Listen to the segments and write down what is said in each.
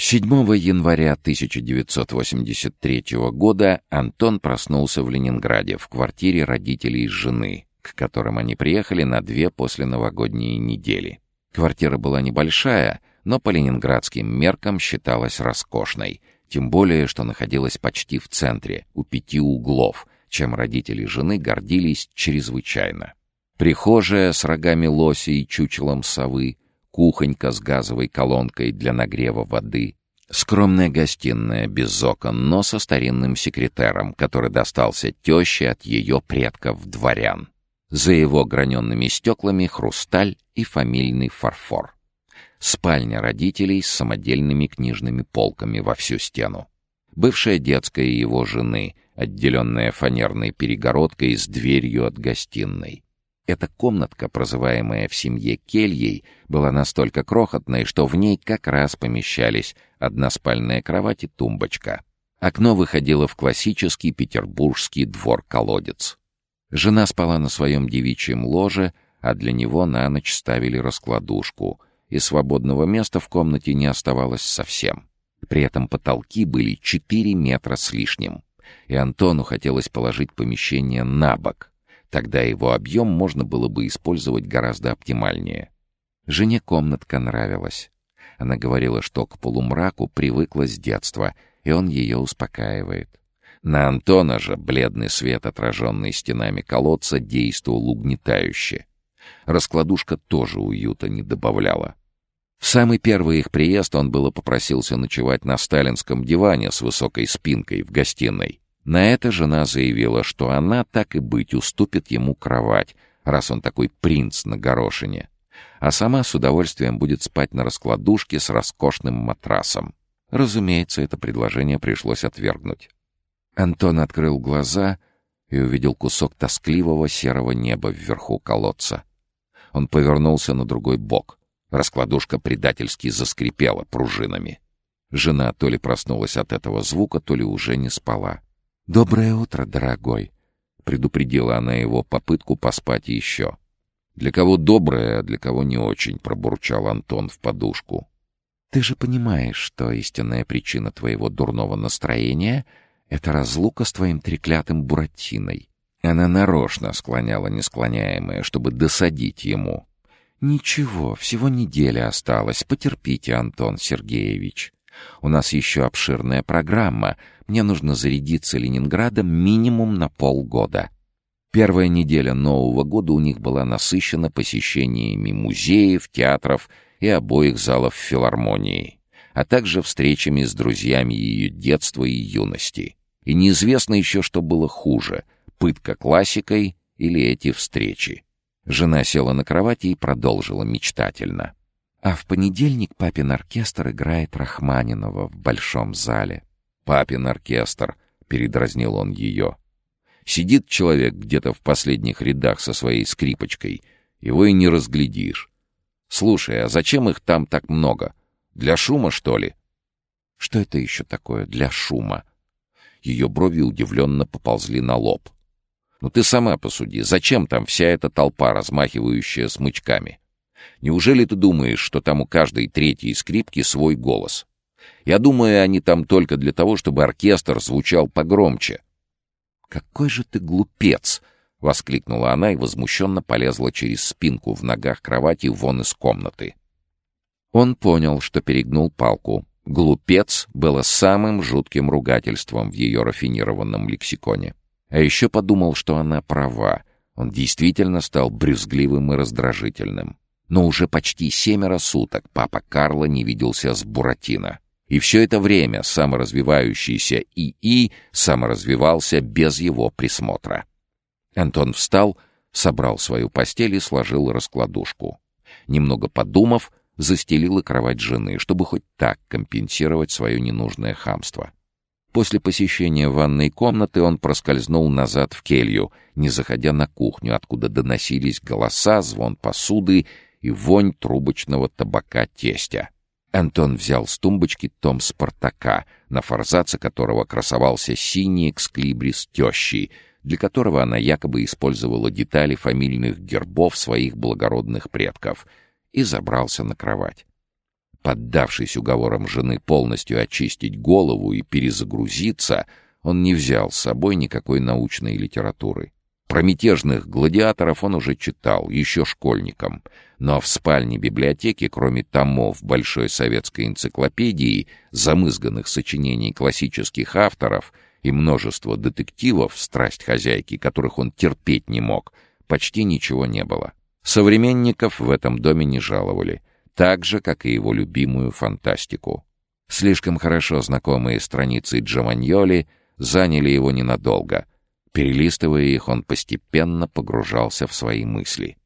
7 января 1983 года Антон проснулся в Ленинграде в квартире родителей жены, к которым они приехали на две посленовогодние недели. Квартира была небольшая, но по ленинградским меркам считалась роскошной, тем более, что находилась почти в центре, у пяти углов, чем родители жены гордились чрезвычайно. Прихожая с рогами лоси и чучелом совы, кухонька с газовой колонкой для нагрева воды, скромная гостиная без окон, но со старинным секретером, который достался теще от ее предков-дворян. За его граненными стеклами хрусталь и фамильный фарфор. Спальня родителей с самодельными книжными полками во всю стену. Бывшая детская его жены, отделенная фанерной перегородкой с дверью от гостиной. Эта комнатка, прозываемая в семье кельей, была настолько крохотной, что в ней как раз помещались односпальная кровать и тумбочка. Окно выходило в классический петербургский двор-колодец. Жена спала на своем девичьем ложе, а для него на ночь ставили раскладушку, и свободного места в комнате не оставалось совсем. При этом потолки были 4 метра с лишним, и Антону хотелось положить помещение на бок, Тогда его объем можно было бы использовать гораздо оптимальнее. Жене комнатка нравилась. Она говорила, что к полумраку привыкла с детства, и он ее успокаивает. На Антона же бледный свет, отраженный стенами колодца, действовал угнетающе. Раскладушка тоже уюта не добавляла. В самый первый их приезд он было попросился ночевать на сталинском диване с высокой спинкой в гостиной. На это жена заявила, что она, так и быть, уступит ему кровать, раз он такой принц на горошине, а сама с удовольствием будет спать на раскладушке с роскошным матрасом. Разумеется, это предложение пришлось отвергнуть. Антон открыл глаза и увидел кусок тоскливого серого неба вверху колодца. Он повернулся на другой бок. Раскладушка предательски заскрипела пружинами. Жена то ли проснулась от этого звука, то ли уже не спала. «Доброе утро, дорогой», — предупредила она его попытку поспать еще. «Для кого доброе, а для кого не очень», — пробурчал Антон в подушку. «Ты же понимаешь, что истинная причина твоего дурного настроения — это разлука с твоим треклятым Буратиной». Она нарочно склоняла несклоняемое, чтобы досадить ему. «Ничего, всего неделя осталось. Потерпите, Антон Сергеевич. У нас еще обширная программа. Мне нужно зарядиться Ленинградом минимум на полгода. Первая неделя Нового года у них была насыщена посещениями музеев, театров и обоих залов филармонии, а также встречами с друзьями ее детства и юности. И неизвестно еще, что было хуже — пытка классикой или эти встречи. Жена села на кровати и продолжила мечтательно. А в понедельник папин оркестр играет Рахманинова в большом зале. «Папин оркестр», — передразнил он ее. «Сидит человек где-то в последних рядах со своей скрипочкой, его и не разглядишь. Слушай, а зачем их там так много? Для шума, что ли?» «Что это еще такое для шума?» Ее брови удивленно поползли на лоб. «Ну ты сама посуди, зачем там вся эта толпа, размахивающая смычками?» Неужели ты думаешь, что там у каждой третьей скрипки свой голос? Я думаю, они там только для того, чтобы оркестр звучал погромче. «Какой же ты глупец!» — воскликнула она и возмущенно полезла через спинку в ногах кровати вон из комнаты. Он понял, что перегнул палку. «Глупец» было самым жутким ругательством в ее рафинированном лексиконе. А еще подумал, что она права. Он действительно стал брюзгливым и раздражительным. Но уже почти семеро суток папа Карло не виделся с Буратино. И все это время саморазвивающийся ИИ саморазвивался без его присмотра. Антон встал, собрал свою постель и сложил раскладушку. Немного подумав, застелил и кровать жены, чтобы хоть так компенсировать свое ненужное хамство. После посещения ванной комнаты он проскользнул назад в келью, не заходя на кухню, откуда доносились голоса, звон посуды и вонь трубочного табака тестя. Антон взял с тумбочки том «Спартака», на форзаце которого красовался синий эксклибрис тещи, для которого она якобы использовала детали фамильных гербов своих благородных предков, и забрался на кровать. Поддавшись уговорам жены полностью очистить голову и перезагрузиться, он не взял с собой никакой научной литературы. Про мятежных гладиаторов он уже читал, еще школьником, но в спальне библиотеки, кроме томов Большой советской энциклопедии, замызганных сочинений классических авторов и множества детективов, страсть хозяйки, которых он терпеть не мог, почти ничего не было. Современников в этом доме не жаловали, так же, как и его любимую фантастику. Слишком хорошо знакомые страницы Джованьоли заняли его ненадолго — Перелистывая их, он постепенно погружался в свои мысли.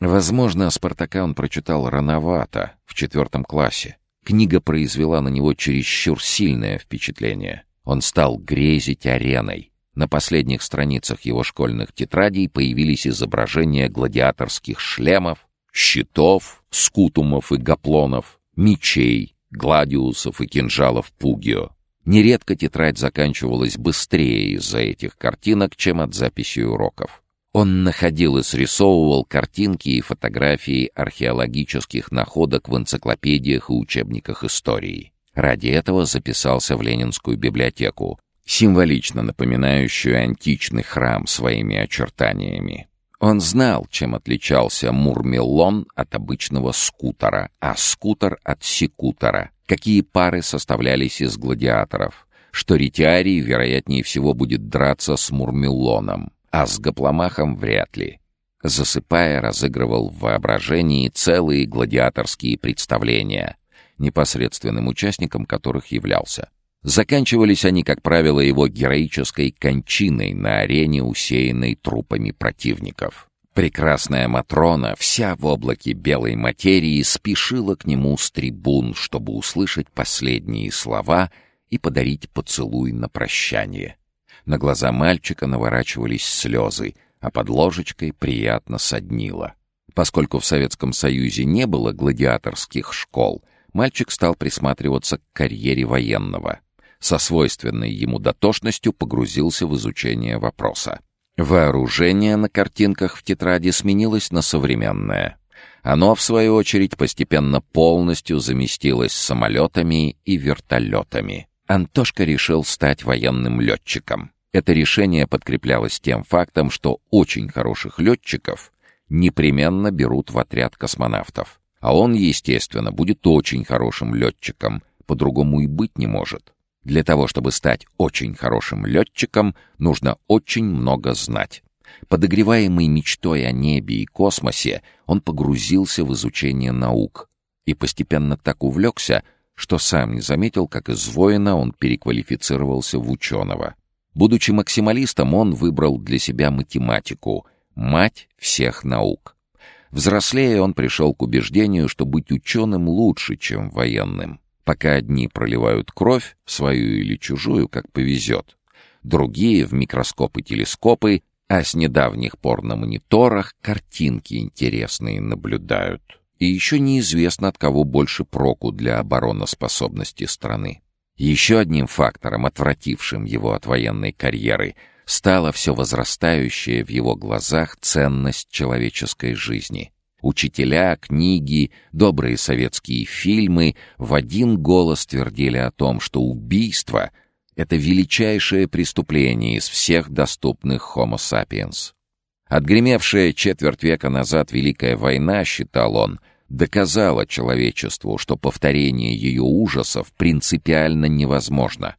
Возможно, «Спартака» он прочитал рановато, в четвертом классе. Книга произвела на него чересчур сильное впечатление. Он стал грезить ареной. На последних страницах его школьных тетрадей появились изображения гладиаторских шлемов, щитов, скутумов и гаплонов, мечей, гладиусов и кинжалов пугио. Нередко тетрадь заканчивалась быстрее из-за этих картинок, чем от записи уроков. Он находил и срисовывал картинки и фотографии археологических находок в энциклопедиях и учебниках истории. Ради этого записался в Ленинскую библиотеку, символично напоминающую античный храм своими очертаниями. Он знал, чем отличался Мурмелон от обычного скутера, а скутер от секутора, какие пары составлялись из гладиаторов, что ретиарий, вероятнее всего, будет драться с Мурмелоном, а с Гопломахом вряд ли. Засыпая, разыгрывал в воображении целые гладиаторские представления, непосредственным участником которых являлся. Заканчивались они, как правило, его героической кончиной на арене, усеянной трупами противников. Прекрасная Матрона, вся в облаке белой материи, спешила к нему с трибун, чтобы услышать последние слова и подарить поцелуй на прощание. На глаза мальчика наворачивались слезы, а под ложечкой приятно соднило. Поскольку в Советском Союзе не было гладиаторских школ, мальчик стал присматриваться к карьере военного со свойственной ему дотошностью погрузился в изучение вопроса. Вооружение на картинках в тетради сменилось на современное. Оно, в свою очередь, постепенно полностью заместилось самолетами и вертолетами. Антошка решил стать военным летчиком. Это решение подкреплялось тем фактом, что очень хороших летчиков непременно берут в отряд космонавтов. А он, естественно, будет очень хорошим летчиком, по-другому и быть не может. Для того, чтобы стать очень хорошим летчиком, нужно очень много знать. Подогреваемый мечтой о небе и космосе, он погрузился в изучение наук и постепенно так увлекся, что сам не заметил, как из воина он переквалифицировался в ученого. Будучи максималистом, он выбрал для себя математику, мать всех наук. Взрослея, он пришел к убеждению, что быть ученым лучше, чем военным. Пока одни проливают кровь, свою или чужую, как повезет. Другие в микроскопы телескопы, а с недавних пор на мониторах картинки интересные наблюдают. И еще неизвестно, от кого больше проку для обороноспособности страны. Еще одним фактором, отвратившим его от военной карьеры, стала все возрастающая в его глазах ценность человеческой жизни. Учителя, книги, добрые советские фильмы в один голос твердили о том, что убийство — это величайшее преступление из всех доступных Homo sapiens. Отгремевшая четверть века назад Великая война, считал он, доказала человечеству, что повторение ее ужасов принципиально невозможно.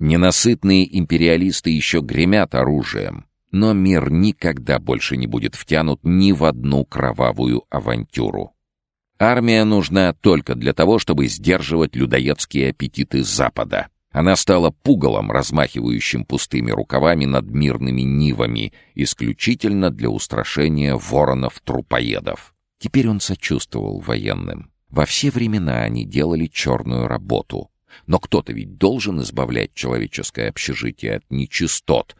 Ненасытные империалисты еще гремят оружием — но мир никогда больше не будет втянут ни в одну кровавую авантюру. Армия нужна только для того, чтобы сдерживать людоедские аппетиты Запада. Она стала пугалом, размахивающим пустыми рукавами над мирными нивами, исключительно для устрашения воронов-трупоедов. Теперь он сочувствовал военным. Во все времена они делали черную работу. Но кто-то ведь должен избавлять человеческое общежитие от нечистот,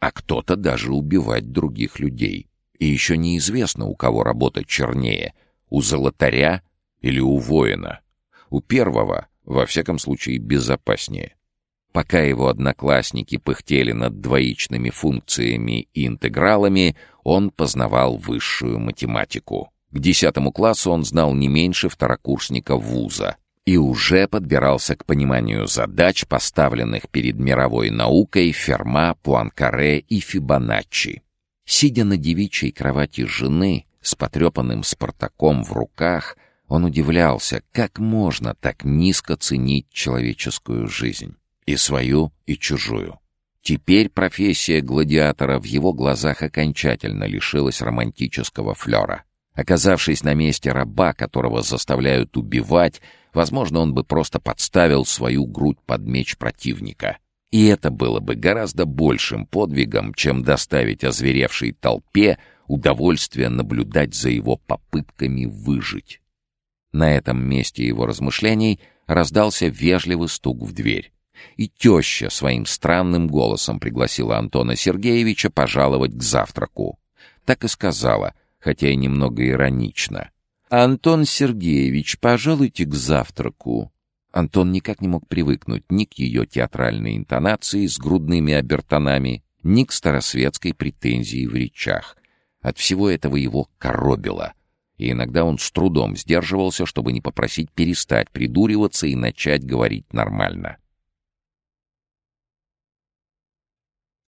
а кто-то даже убивать других людей. И еще неизвестно, у кого работа чернее — у золотаря или у воина. У первого, во всяком случае, безопаснее. Пока его одноклассники пыхтели над двоичными функциями и интегралами, он познавал высшую математику. К десятому классу он знал не меньше второкурсника вуза и уже подбирался к пониманию задач, поставленных перед мировой наукой Ферма, Пуанкаре и Фибоначчи. Сидя на девичьей кровати жены, с потрепанным Спартаком в руках, он удивлялся, как можно так низко ценить человеческую жизнь, и свою, и чужую. Теперь профессия гладиатора в его глазах окончательно лишилась романтического флера. Оказавшись на месте раба, которого заставляют убивать, возможно, он бы просто подставил свою грудь под меч противника. И это было бы гораздо большим подвигом, чем доставить озверевшей толпе удовольствие наблюдать за его попытками выжить. На этом месте его размышлений раздался вежливый стук в дверь. И теща своим странным голосом пригласила Антона Сергеевича пожаловать к завтраку. Так и сказала, хотя и немного иронично. «Антон Сергеевич, пожалуйте к завтраку». Антон никак не мог привыкнуть ни к ее театральной интонации с грудными обертонами, ни к старосветской претензии в речах. От всего этого его коробило, и иногда он с трудом сдерживался, чтобы не попросить перестать придуриваться и начать говорить нормально.